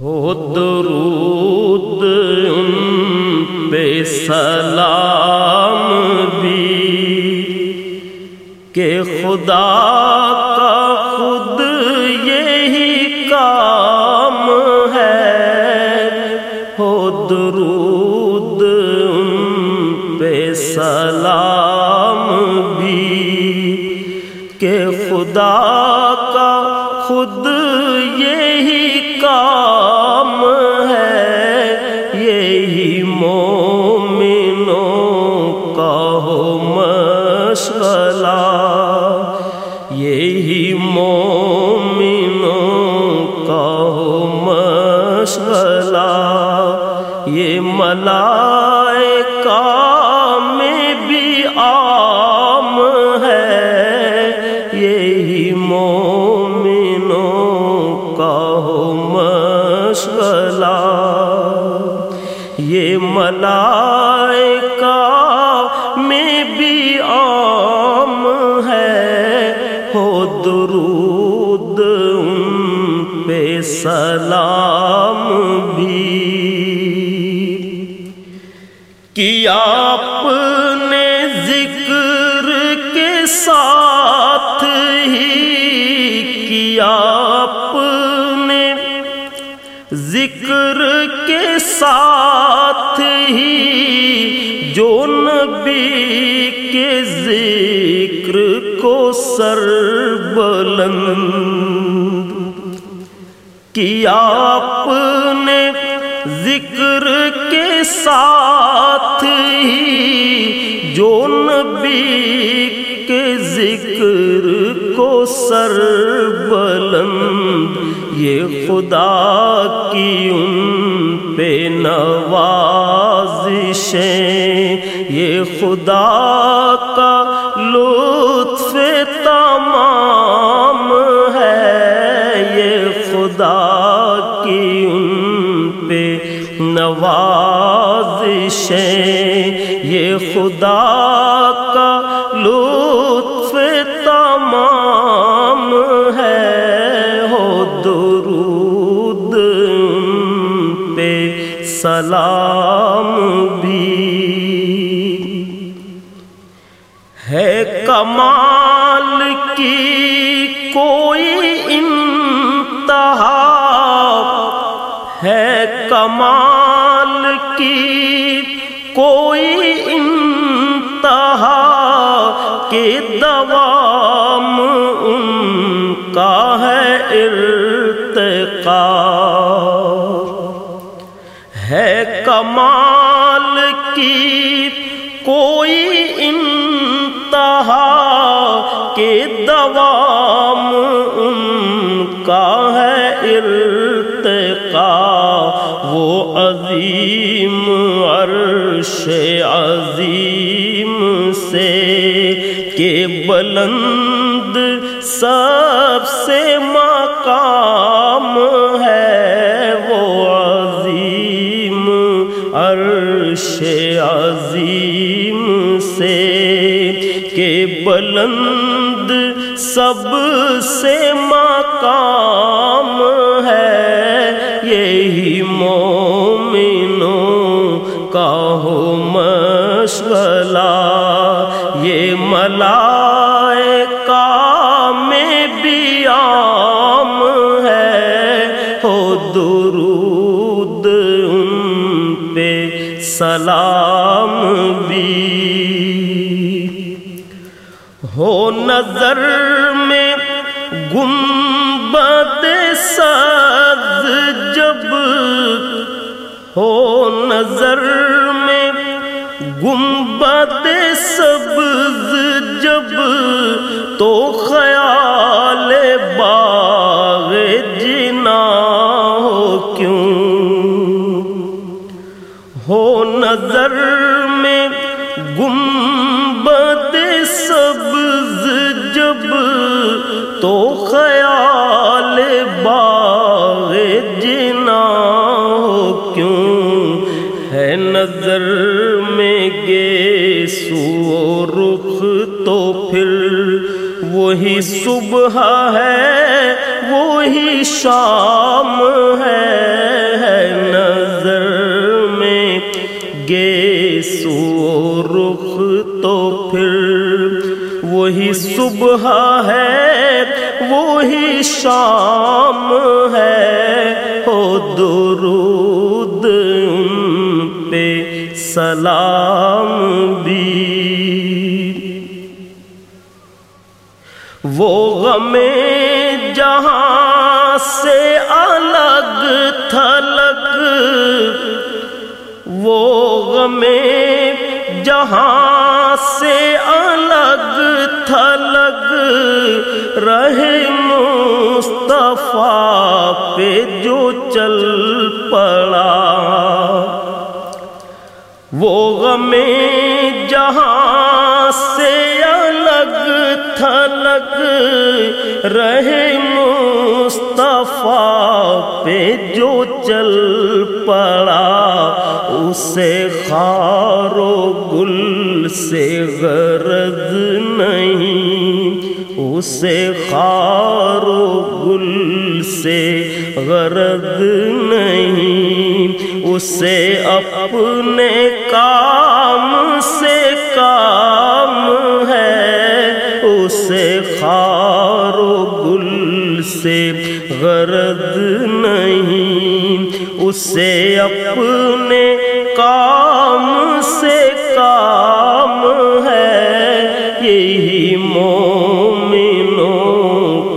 ہو درود ان پہ سلام بھی کہ خدا کا خود یہی کام ہے۔ ہو درود ان پہ سلام بھی کہ خدا کا خود یہی مومنوں کا ہو مسئلہ۔ یہی مومنوں کا ہو مسئلہ۔ یہ ملائکہ ملائکہ میں بھی عام ہے۔ ہو درود ان پہ سلام بھی۔ کیا اپنے ذکر کے ساتھ ہی کیا اپنے ذکر کے ساتھ کے ذکر کو سر بلند کیا اپنے ذکر کے ساتھ ہی جو نبی کے ذکر کو سر بلند یہ خدا کی ان پہ نوازشیں خدا کا لطف تمام ہے، یہ خدا کی ان پہ نوازشیں۔ یہ خدا کا لطف تمام ہے، ہو درود ان پہ۔ سلام کمال کی کوئی انتہا کہ دوام ان کا ہے ارتقا ہے کمال کی کوئی انتہا کہ دوام ان کا ہے ارتقا وہ عظیم عرش عظیم سے کہ بلند سب سے مقام ہے وہ عظیم عرش عظیم سے کہ بلند سب سے مقام یہی مومنوں کا ہو مشغلہ، یہ ملائکہ میں بھی عام ہے۔ ہو درود ان پہ، سلام بھی۔ ہو نظر میں گنبد سز جب ہو نظر میں گنبد سبز جب تو خیال باغ جنا ہو کیوں؟ ہو نظر میں گنبد سبز جب تو خیال سو رخ تو پھر وہی صبح ہے، وہی شام ہے نظر میں گے سو رخ تو پھر وہی صبح ہے، وہی شام ہے او درود سلام بھی وہ غم جہاں سے الگ تھلگ۔ وہ غم جہاں سے الگ تھلگ۔ رہے مصطفیٰ پہ جو تھلگ رہے مصطفیٰ پہ جو چل پڑا، اسے خار و گل سے غرض نہیں، اسے خار و گل سے غرض نہیں، اسے اپنے کام سے غرض نہیں، اسے اپنے کام سے کام ہے۔ یہی مومنوں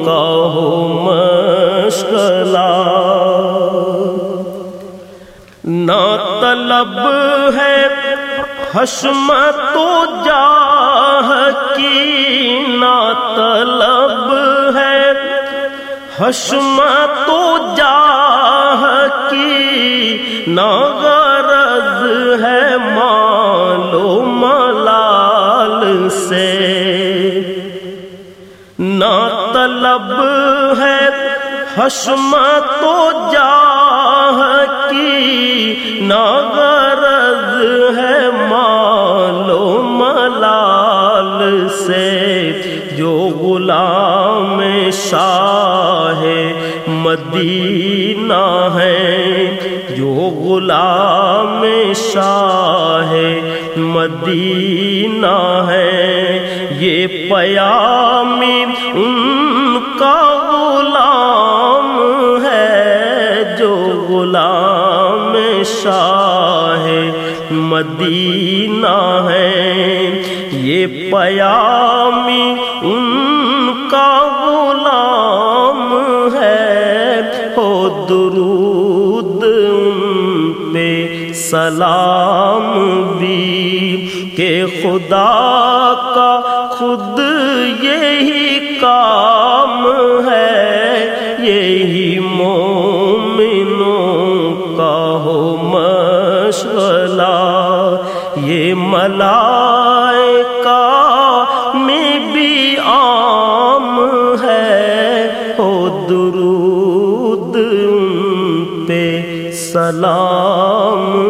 کا ہو مشغلہ۔ نہ طلب ہے حشمت تو جاہ کی نہ طلب ہے تو جاہ کی نہ غرض ہے مال و ملال سے۔ نہ طلب ہے حشمت تو جاہ کی نہ غرض ہے مال و ملال سے۔ جو غلام شاہ ہے، مدینہ ہے، جو غلام شاہ مدینہ ہے۔ یہ پیامی ان کا غلام ہے، جو غلام شاہ مدینہ ہے۔ یہ پیامی ان کا سلام بھی کہ خدا کا خود یہی کام ہے، یہی مومنوں کا ہو مشغلہ۔ یہ ملائکہ میں بھی عام ہے ہو درود ان پہ سلام۔